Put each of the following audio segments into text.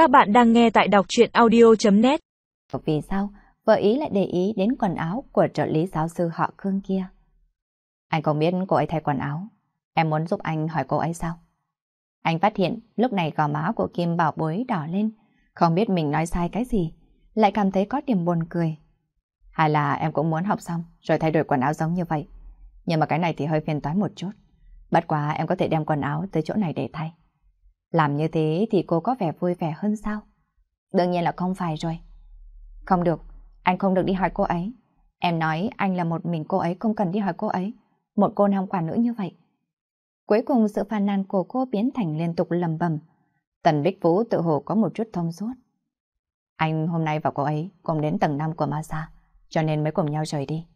Các bạn đang nghe tại đọc truyện audio.net Vì sao vợ ý lại để ý đến quần áo của trợ lý giáo sư họ Khương kia? Anh không biết cô ấy thay quần áo. Em muốn giúp anh hỏi cô ấy sao? Anh phát hiện lúc này gò má của Kim Bảo Bối đỏ lên, không biết mình nói sai cái gì, lại cảm thấy có điểm buồn cười. Hay là em cũng muốn học xong rồi thay đổi quần áo giống như vậy. Nhưng mà cái này thì hơi phiền toái một chút. Bất quá em có thể đem quần áo tới chỗ này để thay. Làm như thế thì cô có vẻ vui vẻ hơn sao? Đương nhiên là không phải rồi. Không được, anh không được đi hỏi cô ấy. Em nói anh là một mình cô ấy không cần đi hỏi cô ấy. Một cô nam quả nữ như vậy. Cuối cùng sự phàn nàn của cô biến thành liên tục lầm bầm. Tần Bích Vũ tự hồ có một chút thông suốt. Anh hôm nay và cô ấy cùng đến tầng 5 của Masa, cho nên mới cùng nhau rời đi.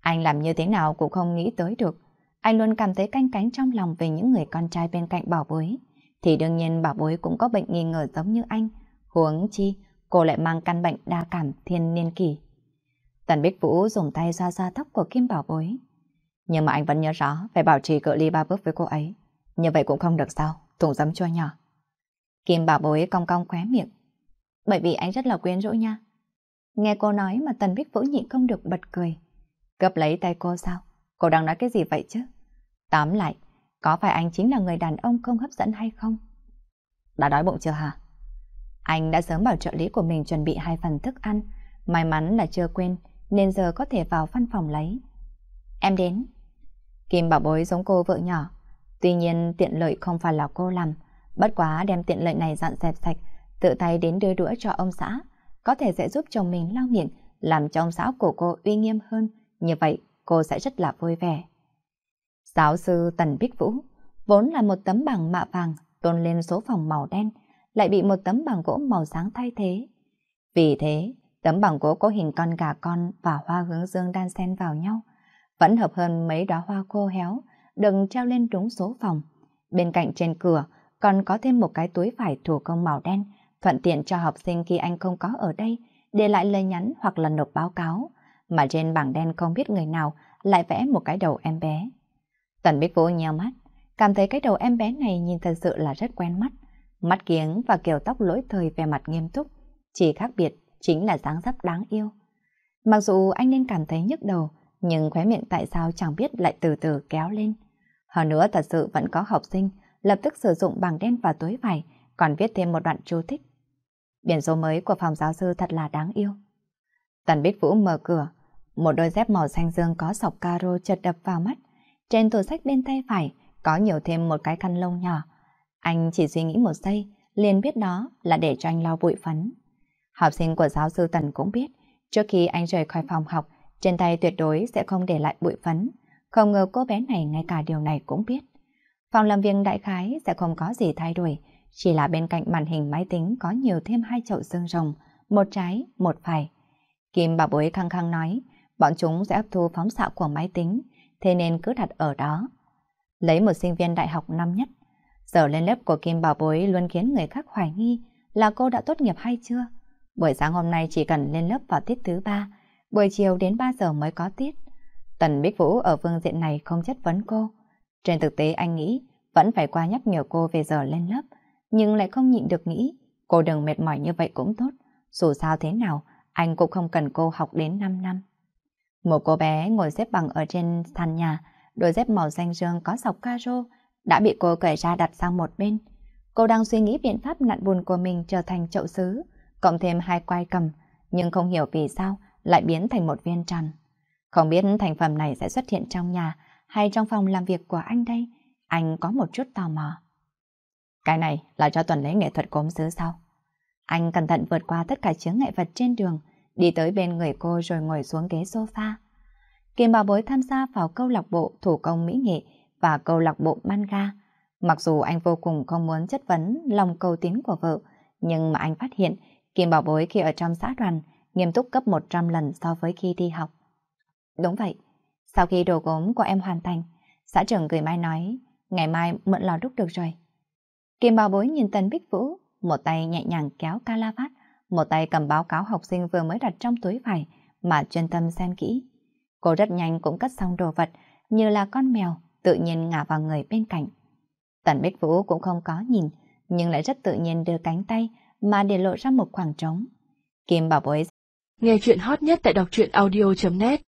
Anh làm như thế nào cũng không nghĩ tới được. Anh luôn cảm thấy canh cánh trong lòng về những người con trai bên cạnh bảo bối. Thì đương nhiên bảo bối cũng có bệnh nghi ngờ giống như anh. Huống chi, cô lại mang căn bệnh đa cảm thiên niên kỳ. Tần Bích Vũ dùng tay ra ra tóc của Kim Bảo Bối. Nhưng mà anh vẫn nhớ rõ phải bảo trì cự ly ba bước với cô ấy. Như vậy cũng không được sao, thùng giấm chua nhỏ. Kim Bảo Bối cong cong khóe miệng. Bởi vì anh rất là quyến rũ nha. Nghe cô nói mà Tần Bích Vũ nhịn không được bật cười. Gấp lấy tay cô sao? Cô đang nói cái gì vậy chứ? Tóm lại, có phải anh chính là người đàn ông không hấp dẫn hay không? Đã đói bụng chưa hả? Anh đã sớm bảo trợ lý của mình chuẩn bị hai phần thức ăn. May mắn là chưa quên, nên giờ có thể vào văn phòng lấy. Em đến. Kim bảo bối giống cô vợ nhỏ. Tuy nhiên tiện lợi không phải là cô làm. Bất quá đem tiện lợi này dọn dẹp sạch, tự tay đến đưa đũa cho ông xã. Có thể sẽ giúp chồng mình lau miệng, làm cho ông xã của cô uy nghiêm hơn. Như vậy, cô sẽ rất là vui vẻ. Giáo sư Tần Bích Vũ vốn là một tấm bằng mạ vàng tôn lên số phòng màu đen, lại bị một tấm bằng gỗ màu sáng thay thế. Vì thế, tấm bằng gỗ có hình con gà con và hoa hướng dương đan xen vào nhau, vẫn hợp hơn mấy đóa hoa khô héo, đừng treo lên đúng số phòng. Bên cạnh trên cửa còn có thêm một cái túi vải thủ công màu đen, thuận tiện cho học sinh khi anh không có ở đây, để lại lời nhắn hoặc là nộp báo cáo, mà trên bảng đen không biết người nào lại vẽ một cái đầu em bé. Tần Bích Vũ nheo mắt, cảm thấy cái đầu em bé này nhìn thật sự là rất quen mắt. Mắt kiếng và kiểu tóc lỗi thời về mặt nghiêm túc, chỉ khác biệt chính là dáng dấp đáng yêu. Mặc dù anh nên cảm thấy nhức đầu, nhưng khóe miệng tại sao chẳng biết lại từ từ kéo lên. Hơn nữa thật sự vẫn có học sinh lập tức sử dụng bảng đen và túi vải, còn viết thêm một đoạn chú thích. Biển số mới của phòng giáo sư thật là đáng yêu. Tần Bích Vũ mở cửa, một đôi dép màu xanh dương có sọc caro chợt đập vào mắt. Trên tủ sách bên tay phải có nhiều thêm một cái khăn lông nhỏ. Anh chỉ suy nghĩ một giây, liền biết đó là để cho anh lau bụi phấn. Học sinh của giáo sư Tần cũng biết, trước khi anh rời khỏi phòng học, trên tay tuyệt đối sẽ không để lại bụi phấn. Không ngờ cô bé này ngay cả điều này cũng biết. Phòng làm việc đại khái sẽ không có gì thay đổi, chỉ là bên cạnh màn hình máy tính có nhiều thêm hai chậu xương rồng, một trái, một phải. Kim bảo bối khăng khăng nói, bọn chúng sẽ hấp thu phóng xạ của máy tính, thế nên cứ đặt ở đó. Lấy một sinh viên đại học năm nhất, giờ lên lớp của Kim Bảo Bối luôn khiến người khác hoài nghi là cô đã tốt nghiệp hay chưa. Buổi sáng hôm nay chỉ cần lên lớp vào tiết thứ ba, buổi chiều đến 3 giờ mới có tiết. Tần Bích Vũ ở phương diện này không chất vấn cô. Trên thực tế anh nghĩ vẫn phải qua nhắc nhở cô về giờ lên lớp, nhưng lại không nhịn được nghĩ cô đừng mệt mỏi như vậy cũng tốt. Dù sao thế nào, anh cũng không cần cô học đến 5 năm. Một cô bé ngồi xếp bằng ở trên sàn nhà, đôi dép màu xanh dương có sọc caro, đã bị cô cởi ra đặt sang một bên. Cô đang suy nghĩ biện pháp nặn bùn của mình trở thành chậu sứ, cộng thêm hai quai cầm, nhưng không hiểu vì sao lại biến thành một viên tròn. Không biết thành phẩm này sẽ xuất hiện trong nhà hay trong phòng làm việc của anh đây, anh có một chút tò mò. Cái này là cho tuần lễ nghệ thuật cốm sứ sao? Anh cẩn thận vượt qua tất cả chướng ngại vật trên đường, đi tới bên người cô rồi ngồi xuống ghế sofa. Kim Bảo Bối tham gia vào câu lạc bộ thủ công mỹ nghệ và câu lạc bộ manga. Mặc dù anh vô cùng không muốn chất vấn lòng cầu tín của vợ, nhưng mà anh phát hiện Kim Bảo Bối khi ở trong xã đoàn nghiêm túc gấp 100 lần so với khi đi học. Đúng vậy, sau khi đồ gốm của em hoàn thành, xã trưởng gửi mai nói ngày mai mượn lò đúc được rồi. Kim Bảo Bối nhìn Tần Bích Vũ, một tay nhẹ nhàng kéo ca la vát, một tay cầm báo cáo học sinh vừa mới đặt trong túi vải, mà chuyên tâm xem kỹ. Cô rất nhanh cũng cất xong đồ vật, như là con mèo, tự nhiên ngả vào người bên cạnh. Tần Bích Vũ cũng không có nhìn, nhưng lại rất tự nhiên đưa cánh tay mà để lộ ra một khoảng trống. Kim bảo bối Nghe chuyện hot nhất tại đọc truyện audio.net